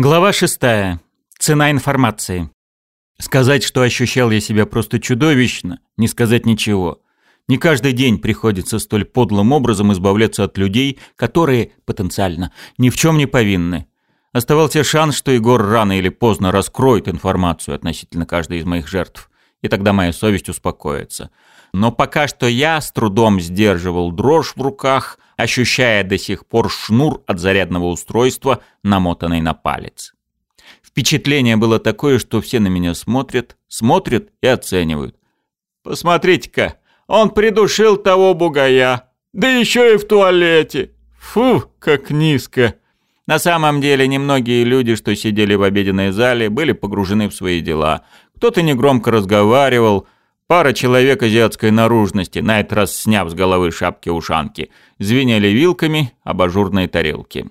Глава 6. Цена информации. Сказать, что ощущал я себя просто чудовищно, не сказать ничего. Не каждый день приходится столь подлым образом избавляться от людей, которые, потенциально, ни в чем не повинны. Оставался шанс, что Егор рано или поздно раскроет информацию относительно каждой из моих жертв, и тогда моя совесть успокоится. Но пока что я с трудом сдерживал дрожь в руках – ощущая до сих пор шнур от зарядного устройства, намотанный на палец. Впечатление было такое, что все на меня смотрят, смотрят и оценивают. «Посмотрите-ка, он придушил того бугая, да еще и в туалете! Фу, как низко!» На самом деле, немногие люди, что сидели в обеденной зале, были погружены в свои дела. Кто-то негромко разговаривал, Пара человек азиатской наружности, на этот раз сняв с головы шапки-ушанки, звенели вилками об ажурной тарелке.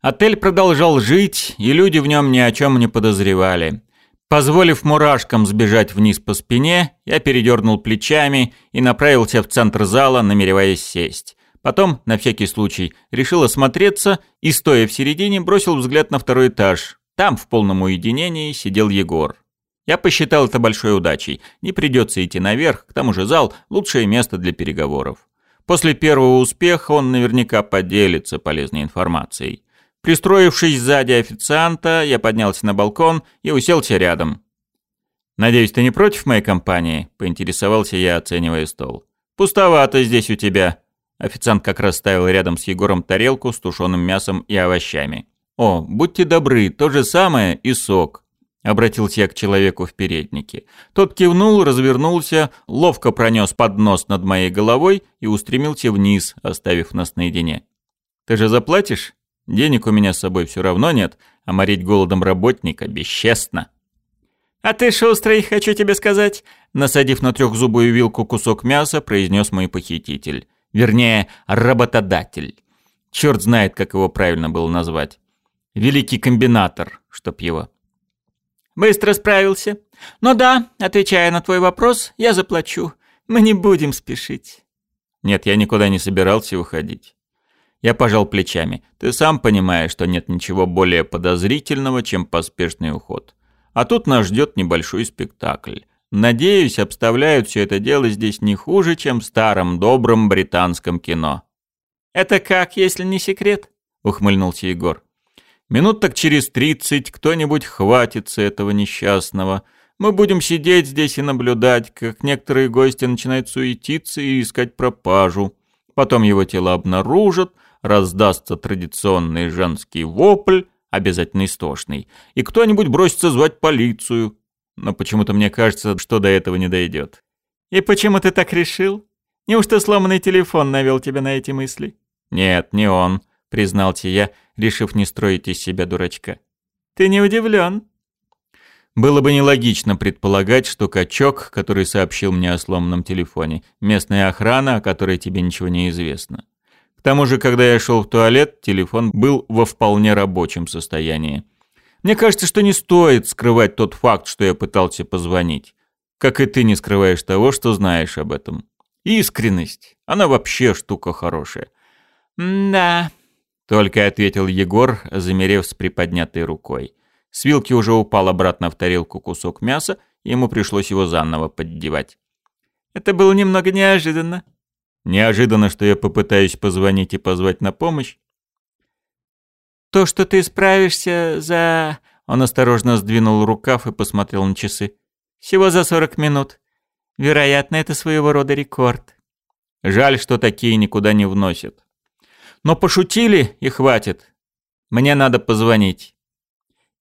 Отель продолжал жить, и люди в нем ни о чем не подозревали. Позволив мурашкам сбежать вниз по спине, я передернул плечами и направился в центр зала, намереваясь сесть. Потом, на всякий случай, решил осмотреться и, стоя в середине, бросил взгляд на второй этаж. Там, в полном уединении, сидел Егор. Я посчитал это большой удачей. Не придется идти наверх, к тому же зал – лучшее место для переговоров. После первого успеха он наверняка поделится полезной информацией. Пристроившись сзади официанта, я поднялся на балкон и уселся рядом. «Надеюсь, ты не против моей компании?» – поинтересовался я, оценивая стол. «Пустовато здесь у тебя». Официант как раз ставил рядом с Егором тарелку с тушеным мясом и овощами. «О, будьте добры, то же самое и сок. Обратился я к человеку в переднике. Тот кивнул, развернулся, ловко пронес поднос над моей головой и устремился вниз, оставив нас наедине. «Ты же заплатишь? Денег у меня с собой все равно нет, а морить голодом работника бесчестно». «А ты шустрый, хочу тебе сказать», насадив на трехзубую вилку кусок мяса, произнес мой похититель. Вернее, работодатель. Черт знает, как его правильно было назвать. Великий комбинатор, чтоб его. Быстро справился. Но да, отвечая на твой вопрос, я заплачу. Мы не будем спешить. Нет, я никуда не собирался уходить. Я пожал плечами. Ты сам понимаешь, что нет ничего более подозрительного, чем поспешный уход. А тут нас ждет небольшой спектакль. Надеюсь, обставляют все это дело здесь не хуже, чем в старом добром британском кино. «Это как, если не секрет?» — ухмыльнулся Егор. Минут так через тридцать кто-нибудь хватится этого несчастного. Мы будем сидеть здесь и наблюдать, как некоторые гости начинают суетиться и искать пропажу. Потом его тело обнаружат, раздастся традиционный женский вопль, обязательно истошный, и кто-нибудь бросится звать полицию. Но почему-то мне кажется, что до этого не дойдет. «И почему ты так решил? Неужто сломанный телефон навел тебя на эти мысли?» «Нет, не он», — признался я, — решив не строить из себя дурачка. «Ты не удивлен?» Было бы нелогично предполагать, что качок, который сообщил мне о сломанном телефоне, местная охрана, о которой тебе ничего не известно. К тому же, когда я шел в туалет, телефон был во вполне рабочем состоянии. Мне кажется, что не стоит скрывать тот факт, что я пытался позвонить. Как и ты не скрываешь того, что знаешь об этом. Искренность. Она вообще штука хорошая. «Да», только ответил Егор, замерев с приподнятой рукой. С вилки уже упал обратно в тарелку кусок мяса, ему пришлось его заново поддевать. «Это было немного неожиданно». «Неожиданно, что я попытаюсь позвонить и позвать на помощь?» «То, что ты справишься за...» Он осторожно сдвинул рукав и посмотрел на часы. «Всего за сорок минут. Вероятно, это своего рода рекорд». «Жаль, что такие никуда не вносят. Но пошутили и хватит. Мне надо позвонить.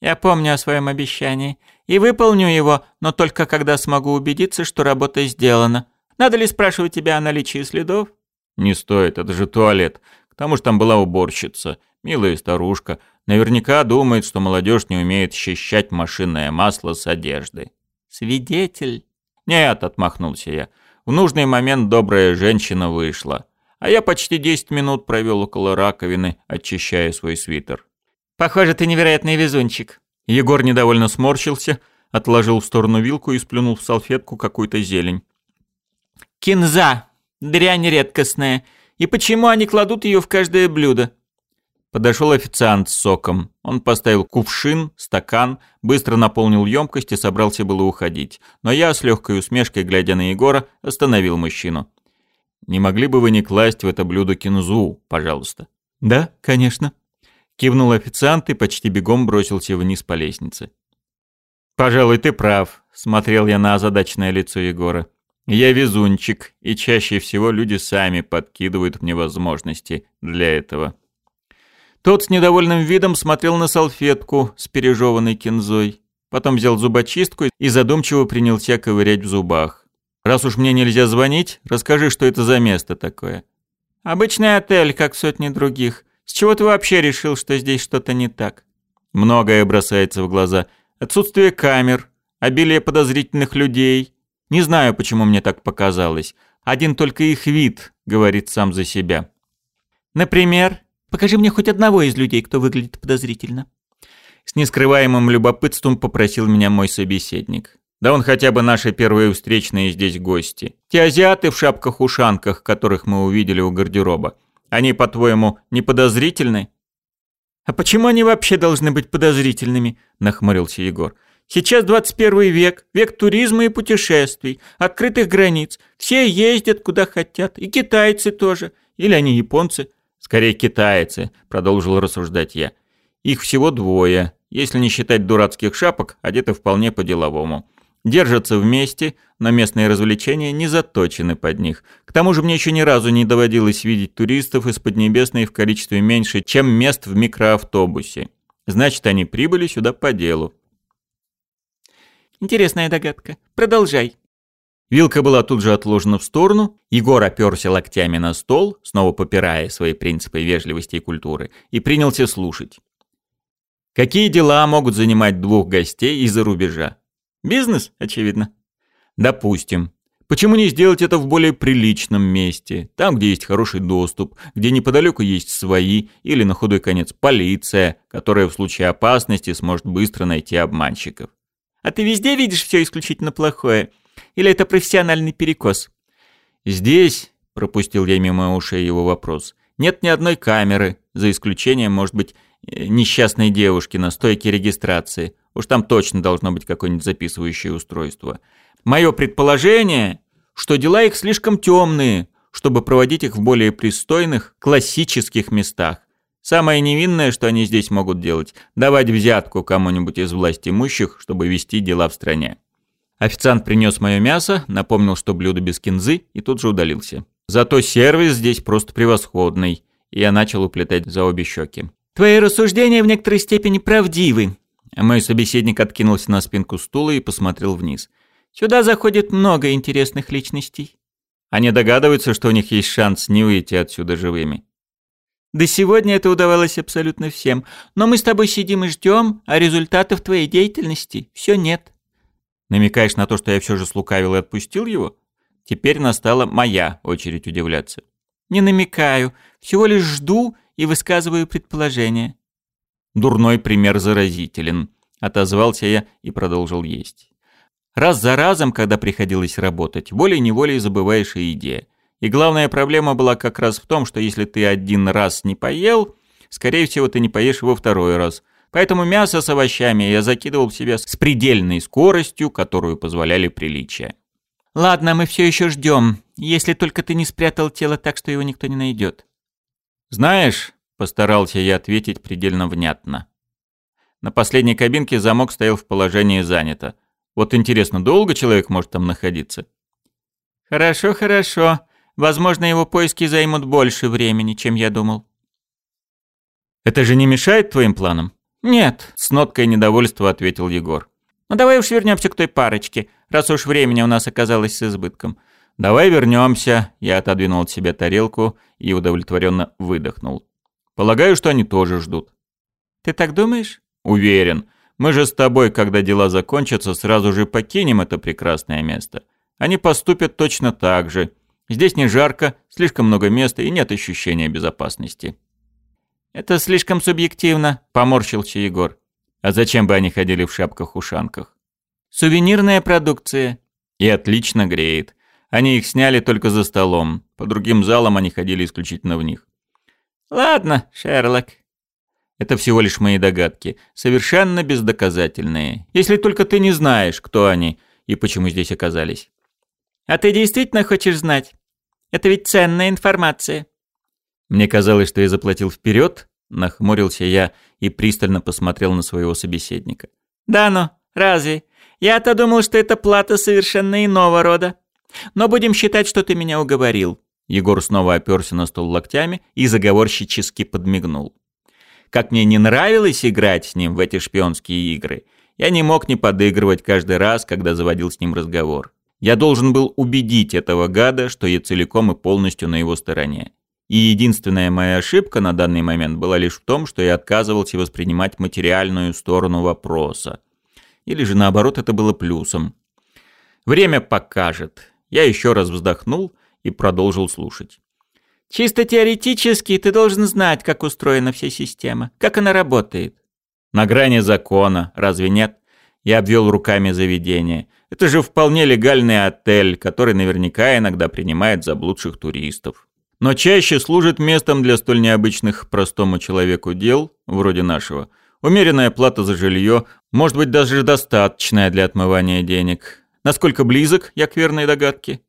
Я помню о своем обещании и выполню его, но только когда смогу убедиться, что работа сделана. Надо ли спрашивать тебя о наличии следов? Не стоит, это же туалет. К тому же там была уборщица, милая старушка. Наверняка думает, что молодежь не умеет счищать машинное масло с одежды. Свидетель? Нет, отмахнулся я. В нужный момент добрая женщина вышла а я почти 10 минут провел около раковины, очищая свой свитер. «Похоже, ты невероятный везунчик». Егор недовольно сморщился, отложил в сторону вилку и сплюнул в салфетку какую-то зелень. «Кинза! Дрянь редкостная. И почему они кладут ее в каждое блюдо?» Подошел официант с соком. Он поставил кувшин, стакан, быстро наполнил емкость и собрался было уходить. Но я, с легкой усмешкой, глядя на Егора, остановил мужчину. «Не могли бы вы не класть в это блюдо кинзу, пожалуйста?» «Да, конечно», — кивнул официант и почти бегом бросился вниз по лестнице. «Пожалуй, ты прав», — смотрел я на озадаченное лицо Егора. «Я везунчик, и чаще всего люди сами подкидывают мне возможности для этого». Тот с недовольным видом смотрел на салфетку с пережеванной кинзой. Потом взял зубочистку и задумчиво принялся ковырять в зубах. «Раз уж мне нельзя звонить, расскажи, что это за место такое». «Обычный отель, как сотни других. С чего ты вообще решил, что здесь что-то не так?» Многое бросается в глаза. Отсутствие камер, обилие подозрительных людей. Не знаю, почему мне так показалось. Один только их вид говорит сам за себя. «Например?» Покажи мне хоть одного из людей, кто выглядит подозрительно». С нескрываемым любопытством попросил меня мой собеседник. Да он хотя бы наши первые встречные здесь гости. Те азиаты в шапках-ушанках, которых мы увидели у гардероба. Они, по-твоему, не подозрительны? «А почему они вообще должны быть подозрительными?» – нахмурился Егор. «Сейчас 21 век, век туризма и путешествий, открытых границ. Все ездят куда хотят, и китайцы тоже. Или они японцы. «Скорее китайцы», — продолжил рассуждать я. «Их всего двое. Если не считать дурацких шапок, одеты вполне по-деловому. Держатся вместе, но местные развлечения не заточены под них. К тому же мне еще ни разу не доводилось видеть туристов из Поднебесной в количестве меньше, чем мест в микроавтобусе. Значит, они прибыли сюда по делу. Интересная догадка. Продолжай. Вилка была тут же отложена в сторону, Егор оперся локтями на стол, снова попирая свои принципы вежливости и культуры, и принялся слушать. Какие дела могут занимать двух гостей из-за рубежа? Бизнес, очевидно. Допустим. Почему не сделать это в более приличном месте, там, где есть хороший доступ, где неподалеку есть свои или, на худой конец, полиция, которая в случае опасности сможет быстро найти обманщиков? А ты везде видишь все исключительно плохое? Или это профессиональный перекос? Здесь, пропустил я мимо ушей его вопрос, нет ни одной камеры, за исключением, может быть, э, несчастной девушки на стойке регистрации. Уж там точно должно быть какое-нибудь записывающее устройство. Мое предположение, что дела их слишком темные, чтобы проводить их в более пристойных, классических местах. Самое невинное, что они здесь могут делать, давать взятку кому-нибудь из власть имущих, чтобы вести дела в стране. Официант принес мое мясо, напомнил, что блюдо без кинзы, и тут же удалился. Зато сервис здесь просто превосходный, и я начал уплетать за обе щеки. «Твои рассуждения в некоторой степени правдивы». Мой собеседник откинулся на спинку стула и посмотрел вниз. «Сюда заходит много интересных личностей». Они догадываются, что у них есть шанс не выйти отсюда живыми. До сегодня это удавалось абсолютно всем. Но мы с тобой сидим и ждем, а результатов твоей деятельности все нет. Намекаешь на то, что я все же слукавил и отпустил его? Теперь настала моя очередь удивляться. Не намекаю, всего лишь жду и высказываю предположение. Дурной пример заразителен, отозвался я и продолжил есть. Раз за разом, когда приходилось работать, волей-неволей забываешь о еде. И главная проблема была как раз в том, что если ты один раз не поел, скорее всего, ты не поешь его второй раз, Поэтому мясо с овощами я закидывал в себя с предельной скоростью, которую позволяли приличия. «Ладно, мы все еще ждем, если только ты не спрятал тело так, что его никто не найдет». «Знаешь», — постарался я ответить предельно внятно. На последней кабинке замок стоял в положении «занято». Вот интересно, долго человек может там находиться? «Хорошо, хорошо. Возможно, его поиски займут больше времени, чем я думал». «Это же не мешает твоим планам?» «Нет», — с ноткой недовольства ответил Егор. «Ну давай уж вернемся к той парочке, раз уж времени у нас оказалось с избытком». «Давай вернемся», — я отодвинул от себя тарелку и удовлетворенно выдохнул. «Полагаю, что они тоже ждут». «Ты так думаешь?» «Уверен. Мы же с тобой, когда дела закончатся, сразу же покинем это прекрасное место. Они поступят точно так же. Здесь не жарко, слишком много места и нет ощущения безопасности». «Это слишком субъективно», — поморщился Егор. «А зачем бы они ходили в шапках-ушанках?» «Сувенирная продукция». «И отлично греет. Они их сняли только за столом. По другим залам они ходили исключительно в них». «Ладно, Шерлок». Это всего лишь мои догадки, совершенно бездоказательные. Если только ты не знаешь, кто они и почему здесь оказались. А ты действительно хочешь знать? Это ведь ценная информация. Мне казалось, что я заплатил вперед, нахмурился я и пристально посмотрел на своего собеседника. Да ну, разве? Я-то думал, что это плата совершенно иного рода. Но будем считать, что ты меня уговорил. Егор снова оперся на стол локтями и заговорщически подмигнул. Как мне не нравилось играть с ним в эти шпионские игры, я не мог не подыгрывать каждый раз, когда заводил с ним разговор. Я должен был убедить этого гада, что я целиком и полностью на его стороне. И единственная моя ошибка на данный момент была лишь в том, что я отказывался воспринимать материальную сторону вопроса. Или же наоборот это было плюсом. Время покажет. Я еще раз вздохнул и продолжил слушать. Чисто теоретически ты должен знать, как устроена вся система, как она работает. На грани закона, разве нет? Я обвел руками заведение. Это же вполне легальный отель, который наверняка иногда принимает заблудших туристов. Но чаще служит местом для столь необычных простому человеку дел, вроде нашего. Умеренная плата за жилье, может быть даже достаточная для отмывания денег. Насколько близок я к верной догадке?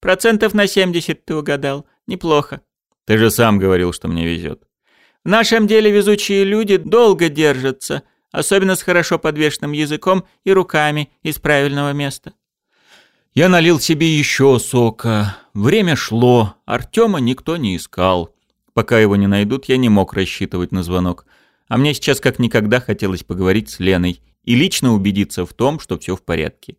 Процентов на 70 ты угадал. Неплохо. Ты же сам говорил, что мне везет. В нашем деле везучие люди долго держатся, особенно с хорошо подвешенным языком и руками из правильного места. Я налил себе еще сока. Время шло, Артема никто не искал. Пока его не найдут, я не мог рассчитывать на звонок. А мне сейчас как никогда хотелось поговорить с Леной и лично убедиться в том, что все в порядке.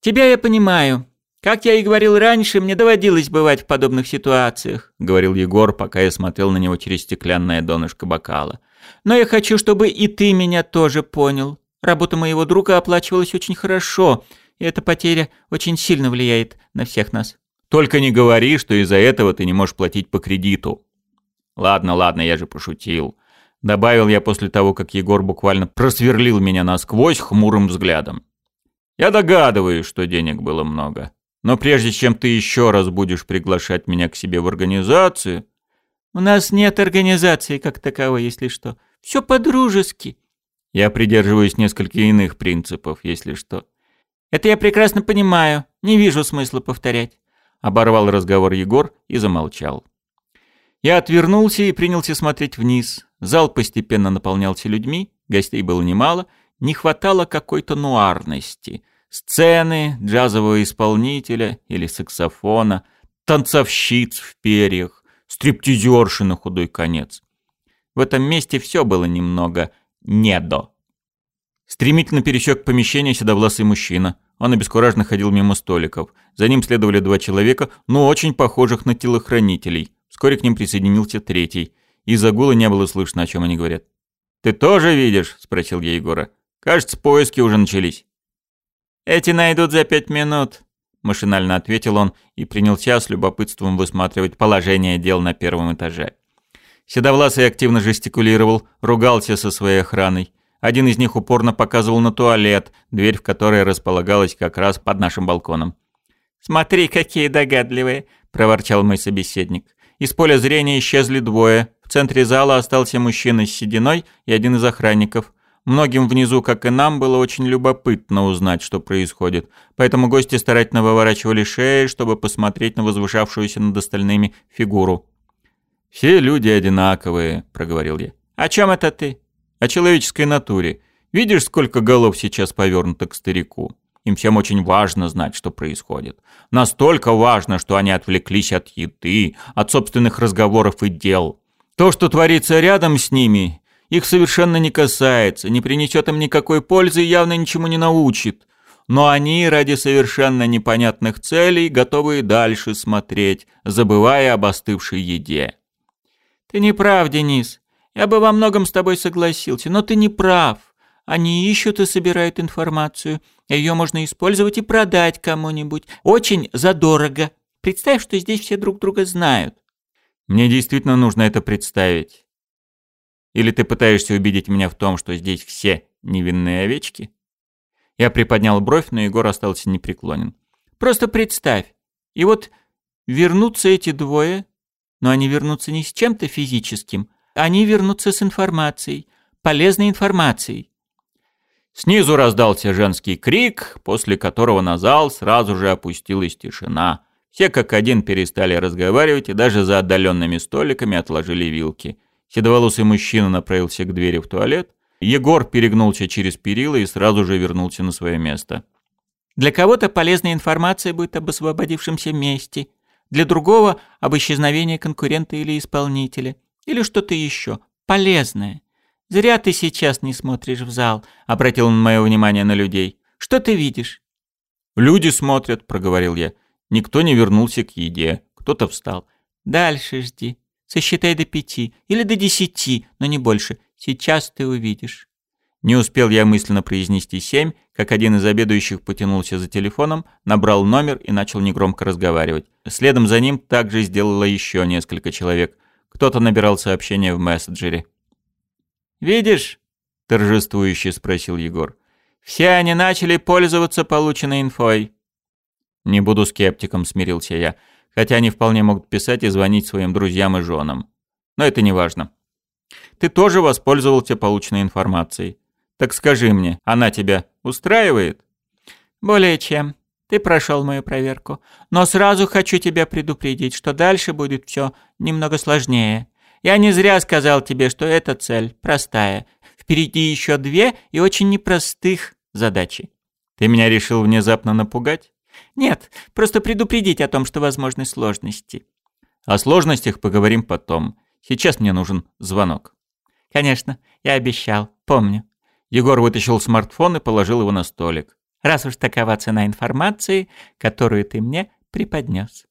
«Тебя я понимаю. Как я и говорил раньше, мне доводилось бывать в подобных ситуациях», — говорил Егор, пока я смотрел на него через стеклянное донышко бокала. Но я хочу, чтобы и ты меня тоже понял. Работа моего друга оплачивалась очень хорошо, и эта потеря очень сильно влияет на всех нас. Только не говори, что из-за этого ты не можешь платить по кредиту. Ладно, ладно, я же пошутил. Добавил я после того, как Егор буквально просверлил меня насквозь хмурым взглядом. Я догадываюсь, что денег было много. Но прежде чем ты еще раз будешь приглашать меня к себе в организацию, у нас нет организации как таковой, если что. Все по-дружески. Я придерживаюсь несколько иных принципов, если что. Это я прекрасно понимаю. Не вижу смысла повторять. Оборвал разговор Егор и замолчал. Я отвернулся и принялся смотреть вниз. Зал постепенно наполнялся людьми, гостей было немало, не хватало какой-то нуарности. Сцены, джазового исполнителя или саксофона, танцовщиц в перьях, стриптизерши на худой конец. В этом месте все было немного недо. Стремительно пересек помещение седовласый мужчина. Он обескураженно ходил мимо столиков. За ним следовали два человека, но очень похожих на телохранителей. Вскоре к ним присоединился третий. Из-за гула не было слышно, о чем они говорят. «Ты тоже видишь?» – спросил я Егора. «Кажется, поиски уже начались». «Эти найдут за пять минут», машинально ответил он и принялся с любопытством высматривать положение дел на первом этаже. Седовласый активно жестикулировал, ругался со своей охраной. Один из них упорно показывал на туалет, дверь в которой располагалась как раз под нашим балконом. «Смотри, какие догадливые!» – проворчал мой собеседник. Из поля зрения исчезли двое. В центре зала остался мужчина с сединой и один из охранников. Многим внизу, как и нам, было очень любопытно узнать, что происходит, поэтому гости старательно выворачивали шеи, чтобы посмотреть на возвышавшуюся над остальными фигуру. «Все люди одинаковые», — проговорил я. «О чем это ты?» «О человеческой натуре. Видишь, сколько голов сейчас повернуто к старику? Им всем очень важно знать, что происходит. Настолько важно, что они отвлеклись от еды, от собственных разговоров и дел. То, что творится рядом с ними, их совершенно не касается, не принесет им никакой пользы и явно ничему не научит. Но они ради совершенно непонятных целей готовы и дальше смотреть, забывая об остывшей еде. Ты не прав, Денис. Я бы во многом с тобой согласился, но ты не прав. Они ищут и собирают информацию. Ее можно использовать и продать кому-нибудь. Очень задорого. Представь, что здесь все друг друга знают. Мне действительно нужно это представить. Или ты пытаешься убедить меня в том, что здесь все невинные овечки? Я приподнял бровь, но Егор остался непреклонен. Просто представь. И вот вернутся эти двое, но они вернутся не с чем-то физическим, Они вернутся с информацией, полезной информацией. Снизу раздался женский крик, после которого на зал сразу же опустилась тишина. Все как один перестали разговаривать и даже за отдаленными столиками отложили вилки. Седоволосый мужчина направился к двери в туалет. Егор перегнулся через перила и сразу же вернулся на свое место. Для кого-то полезная информация будет об освободившемся месте, для другого – об исчезновении конкурента или исполнителя, или что-то еще полезное. «Зря ты сейчас не смотришь в зал», — обратил он мое внимание на людей. «Что ты видишь?» «Люди смотрят», — проговорил я. Никто не вернулся к еде. Кто-то встал. «Дальше жди. Сосчитай до пяти. Или до десяти, но не больше. Сейчас ты увидишь». Не успел я мысленно произнести семь, как один из обедающих потянулся за телефоном, набрал номер и начал негромко разговаривать. Следом за ним также сделало еще несколько человек. Кто-то набирал сообщение в мессенджере. «Видишь?» – торжествующе спросил Егор. «Все они начали пользоваться полученной инфой». «Не буду скептиком», – смирился я, хотя они вполне могут писать и звонить своим друзьям и женам. Но это не важно. Ты тоже воспользовался полученной информацией. Так скажи мне, она тебя устраивает? Более чем. Ты прошел мою проверку. Но сразу хочу тебя предупредить, что дальше будет все немного сложнее. Я не зря сказал тебе, что эта цель простая. Впереди еще две и очень непростых задачи. Ты меня решил внезапно напугать? Нет, просто предупредить о том, что возможны сложности. О сложностях поговорим потом. Сейчас мне нужен звонок. Конечно, я обещал, помню. Егор вытащил смартфон и положил его на столик. «Раз уж такова цена информации, которую ты мне преподнес».